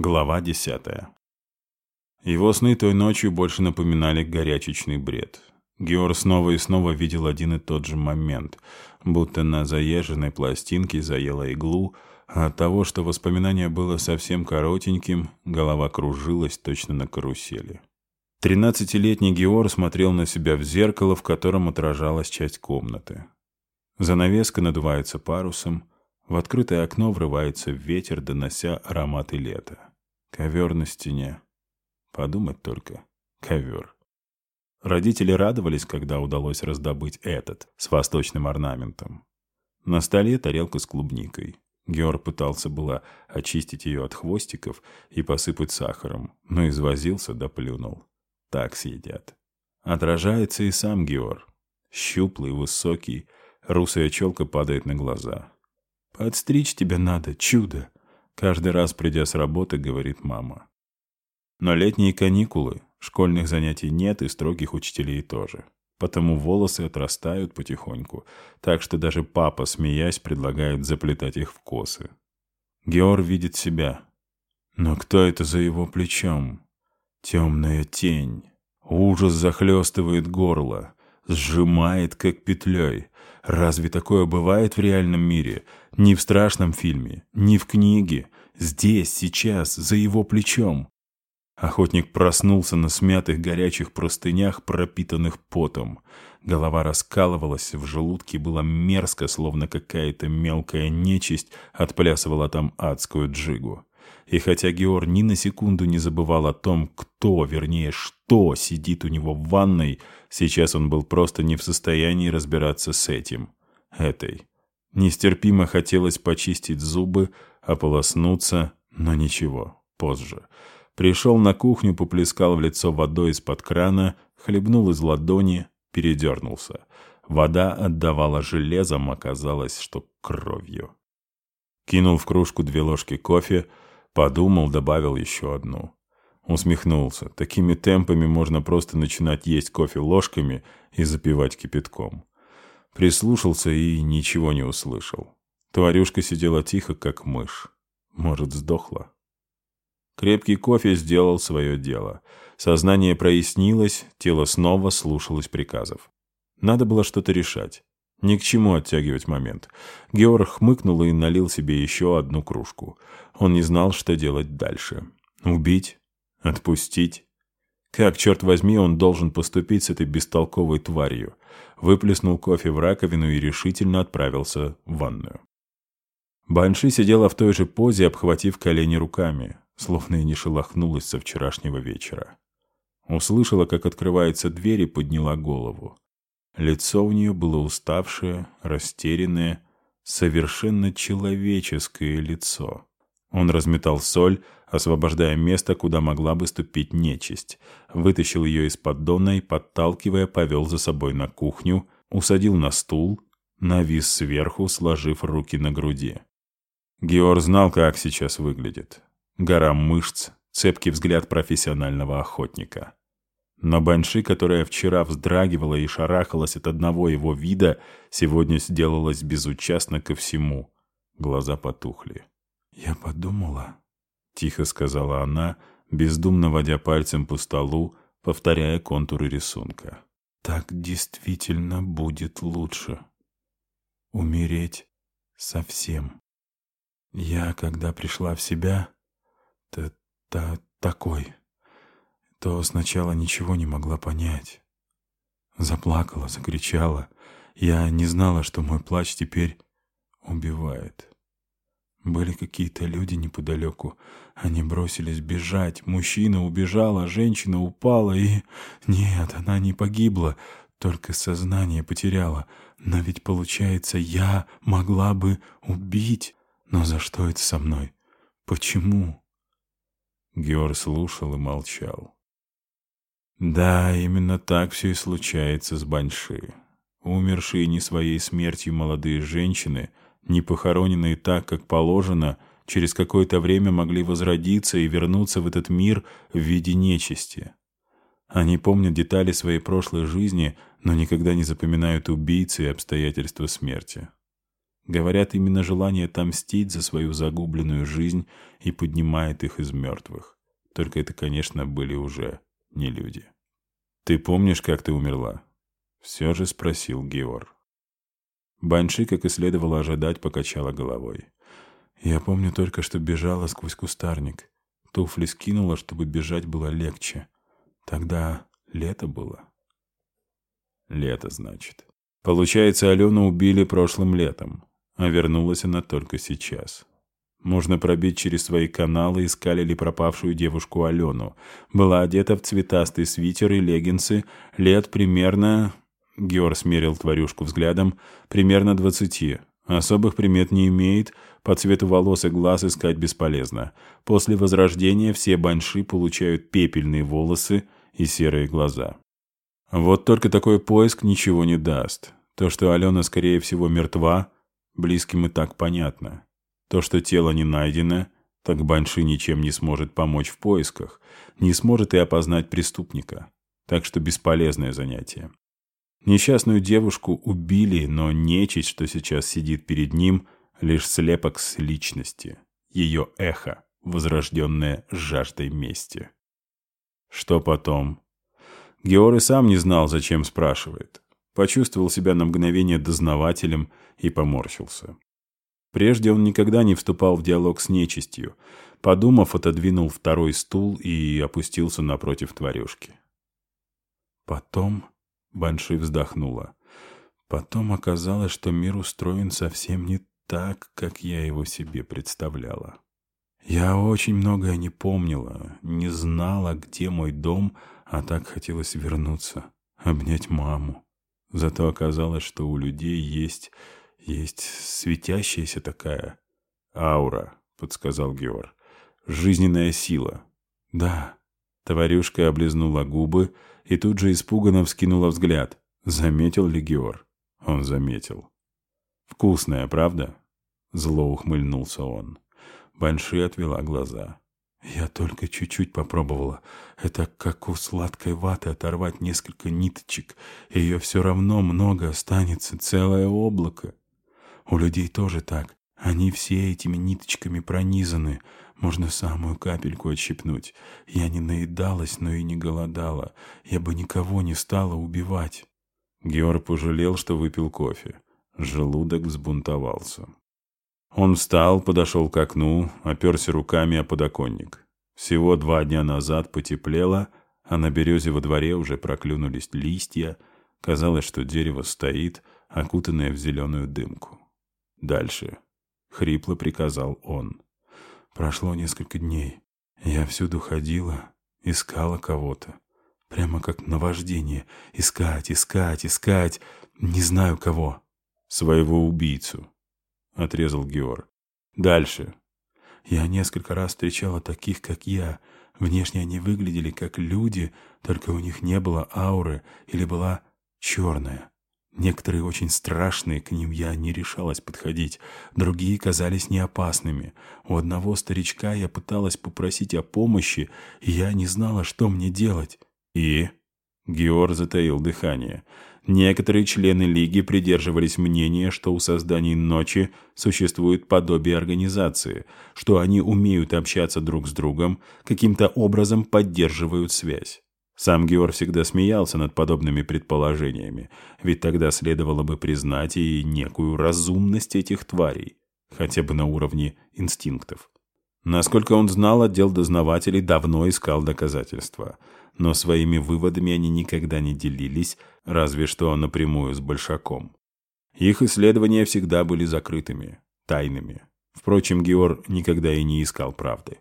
Глава десятая. Его сны той ночью больше напоминали горячечный бред. Геор снова и снова видел один и тот же момент, будто на заезженной пластинке заела иглу, а от того, что воспоминание было совсем коротеньким, голова кружилась точно на карусели. Тринадцатилетний Геор смотрел на себя в зеркало, в котором отражалась часть комнаты. Занавеска надувается парусом, в открытое окно врывается ветер, донося ароматы лета. Ковер на стене. Подумать только. Ковер. Родители радовались, когда удалось раздобыть этот, с восточным орнаментом. На столе тарелка с клубникой. Георг пытался было очистить ее от хвостиков и посыпать сахаром, но извозился да плюнул. Так съедят. Отражается и сам Георг. Щуплый, высокий, русая челка падает на глаза. «Подстричь тебя надо, чудо!» Каждый раз, придя с работы, говорит мама. Но летние каникулы, школьных занятий нет и строгих учителей тоже. Потому волосы отрастают потихоньку, так что даже папа, смеясь, предлагает заплетать их в косы. Геор видит себя. Но кто это за его плечом? Темная тень. Ужас захлестывает горло, сжимает, как петлей. Разве такое бывает в реальном мире? Ни в страшном фильме, ни в книге. Здесь, сейчас, за его плечом. Охотник проснулся на смятых горячих простынях, пропитанных потом. Голова раскалывалась, в желудке было мерзко, словно какая-то мелкая нечисть отплясывала там адскую джигу. И хотя Геор ни на секунду не забывал о том, кто, вернее, что сидит у него в ванной, сейчас он был просто не в состоянии разбираться с этим, этой. Нестерпимо хотелось почистить зубы, ополоснуться, но ничего, позже. Пришел на кухню, поплескал в лицо водой из-под крана, хлебнул из ладони, передернулся. Вода отдавала железом, оказалось, что кровью. Кинул в кружку две ложки кофе, Подумал, добавил еще одну. Усмехнулся. Такими темпами можно просто начинать есть кофе ложками и запивать кипятком. Прислушался и ничего не услышал. Тварюшка сидела тихо, как мышь. Может, сдохла? Крепкий кофе сделал свое дело. Сознание прояснилось, тело снова слушалось приказов. Надо было что-то решать. Ни к чему оттягивать момент. Георг хмыкнул и налил себе еще одну кружку. Он не знал, что делать дальше. Убить? Отпустить? Как, черт возьми, он должен поступить с этой бестолковой тварью? Выплеснул кофе в раковину и решительно отправился в ванную. Банши сидела в той же позе, обхватив колени руками, словно и не шелохнулась со вчерашнего вечера. Услышала, как открывается дверь и подняла голову. Лицо у нее было уставшее, растерянное, совершенно человеческое лицо. Он разметал соль, освобождая место, куда могла бы ступить нечисть. Вытащил ее из поддона и, подталкивая, повел за собой на кухню, усадил на стул, навис сверху, сложив руки на груди. Георг знал, как сейчас выглядит. Гора мышц, цепкий взгляд профессионального охотника. Но Банши, которая вчера вздрагивала и шарахалась от одного его вида, сегодня сделалась безучастна ко всему. Глаза потухли. «Я подумала», — тихо сказала она, бездумно водя пальцем по столу, повторяя контуры рисунка. «Так действительно будет лучше. Умереть совсем. Я, когда пришла в себя, то, то такой» то сначала ничего не могла понять. Заплакала, закричала. Я не знала, что мой плач теперь убивает. Были какие-то люди неподалеку. Они бросились бежать. Мужчина убежал, а женщина упала и... Нет, она не погибла, только сознание потеряла. Но ведь, получается, я могла бы убить. Но за что это со мной? Почему? Георг слушал и молчал. Да, именно так все и случается с Баньши. Умершие не своей смертью молодые женщины, не похороненные так, как положено, через какое-то время могли возродиться и вернуться в этот мир в виде нечисти. Они помнят детали своей прошлой жизни, но никогда не запоминают убийцы и обстоятельства смерти. Говорят, именно желание отомстить за свою загубленную жизнь и поднимает их из мертвых. Только это, конечно, были уже не люди. «Ты помнишь, как ты умерла?» Все же спросил Геор. Банши, как и следовало ожидать, покачала головой. «Я помню только, что бежала сквозь кустарник. Туфли скинула, чтобы бежать было легче. Тогда лето было». «Лето, значит. Получается, Алену убили прошлым летом, а вернулась она только сейчас. Можно пробить через свои каналы, искали ли пропавшую девушку Алену. Была одета в цветастый свитер и леггинсы, лет примерно... Геор смерил тварюшку взглядом. Примерно двадцати. Особых примет не имеет, по цвету волос и глаз искать бесполезно. После возрождения все банши получают пепельные волосы и серые глаза. Вот только такой поиск ничего не даст. То, что Алена, скорее всего, мертва, близким и так понятно. То, что тело не найдено, так Банши ничем не сможет помочь в поисках, не сможет и опознать преступника. Так что бесполезное занятие. Несчастную девушку убили, но нечисть, что сейчас сидит перед ним, лишь слепок с личности. Ее эхо, возрожденное жаждой мести. Что потом? Геор и сам не знал, зачем спрашивает. Почувствовал себя на мгновение дознавателем и поморщился. Прежде он никогда не вступал в диалог с нечистью. Подумав, отодвинул второй стул и опустился напротив тварюшки. Потом Банши вздохнула. Потом оказалось, что мир устроен совсем не так, как я его себе представляла. Я очень многое не помнила, не знала, где мой дом, а так хотелось вернуться, обнять маму. Зато оказалось, что у людей есть... есть светящаяся такая аура, подсказал Геор. Жизненная сила. Да. Тварюшка облизнула губы и тут же испуганно вскинула взгляд. Заметил ли Геор? Он заметил. «Вкусная, правда?» Зло ухмыльнулся он. Банши отвела глаза. «Я только чуть-чуть попробовала. Это как у сладкой ваты оторвать несколько ниточек. Ее все равно много останется, целое облако. У людей тоже так. Они все этими ниточками пронизаны. Можно самую капельку отщипнуть. Я не наедалась, но и не голодала. Я бы никого не стала убивать». Георг пожалел, что выпил кофе. Желудок взбунтовался. Он встал, подошел к окну, оперся руками о подоконник. Всего два дня назад потеплело, а на березе во дворе уже проклюнулись листья. Казалось, что дерево стоит, окутанное в зеленую дымку. «Дальше», — хрипло приказал он. Прошло несколько дней. Я всюду ходила, искала кого-то. Прямо как наваждение. Искать, искать, искать. Не знаю кого. Своего убийцу отрезал Геор. Дальше. Я несколько раз встречала таких, как я. Внешне они выглядели как люди, только у них не было ауры или была черная. Некоторые очень страшные, к ним я не решалась подходить. Другие казались неопасными. У одного старичка я пыталась попросить о помощи, и я не знала, что мне делать. И... Геор затаил дыхание. Некоторые члены Лиги придерживались мнения, что у созданий ночи существует подобие организации, что они умеют общаться друг с другом, каким-то образом поддерживают связь. Сам Геор всегда смеялся над подобными предположениями, ведь тогда следовало бы признать и некую разумность этих тварей, хотя бы на уровне инстинктов. Насколько он знал, отдел дознавателей давно искал доказательства – но своими выводами они никогда не делились, разве что напрямую с Большаком. Их исследования всегда были закрытыми, тайными. Впрочем, Геор никогда и не искал правды.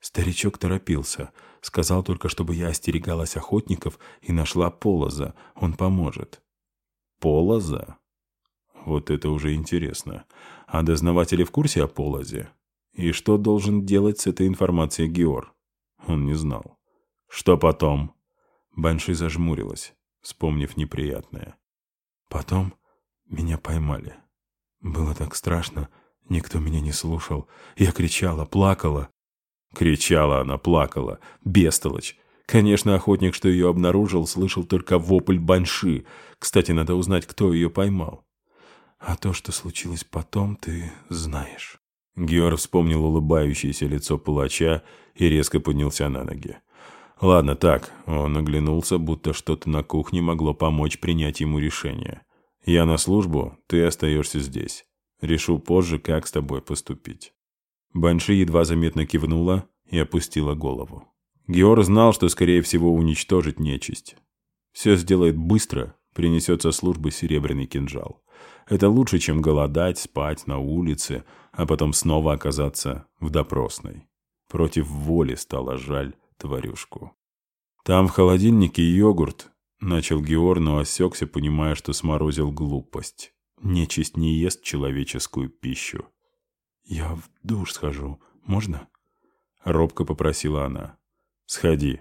Старичок торопился. Сказал только, чтобы я остерегалась охотников и нашла Полоза. Он поможет. Полоза? Вот это уже интересно. А дознаватели в курсе о Полозе? И что должен делать с этой информацией Геор? Он не знал. «Что потом?» Банши зажмурилась, вспомнив неприятное. «Потом меня поймали. Было так страшно, никто меня не слушал. Я кричала, плакала». Кричала она, плакала. Бестолочь. Конечно, охотник, что ее обнаружил, слышал только вопль банши. Кстати, надо узнать, кто ее поймал. А то, что случилось потом, ты знаешь». Георг вспомнил улыбающееся лицо палача и резко поднялся на ноги. «Ладно, так». Он оглянулся, будто что-то на кухне могло помочь принять ему решение. «Я на службу, ты остаешься здесь. Решу позже, как с тобой поступить». Банши едва заметно кивнула и опустила голову. Геор знал, что, скорее всего, уничтожит нечисть. Все сделает быстро, принесет со службы серебряный кинжал. Это лучше, чем голодать, спать на улице, а потом снова оказаться в допросной. Против воли стало жаль тварюшку. «Там в холодильнике йогурт», — начал Геор, но осекся, понимая, что сморозил глупость. Нечисть не ест человеческую пищу. «Я в душ схожу. Можно?» — робко попросила она. «Сходи».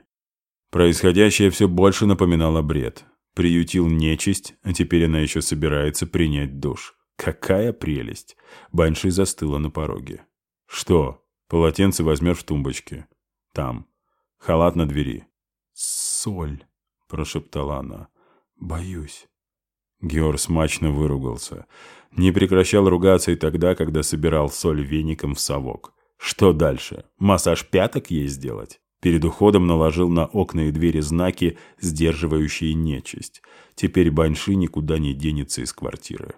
Происходящее все больше напоминало бред. Приютил нечисть, а теперь она еще собирается принять душ. Какая прелесть! Банши застыла на пороге. «Что? Полотенце возьмешь в тумбочке. Там. Халат на двери». «Соль», — прошептала она. «Боюсь». Геор смачно выругался. Не прекращал ругаться и тогда, когда собирал соль веником в совок. Что дальше? Массаж пяток ей сделать? Перед уходом наложил на окна и двери знаки, сдерживающие нечисть. Теперь Банши никуда не денется из квартиры.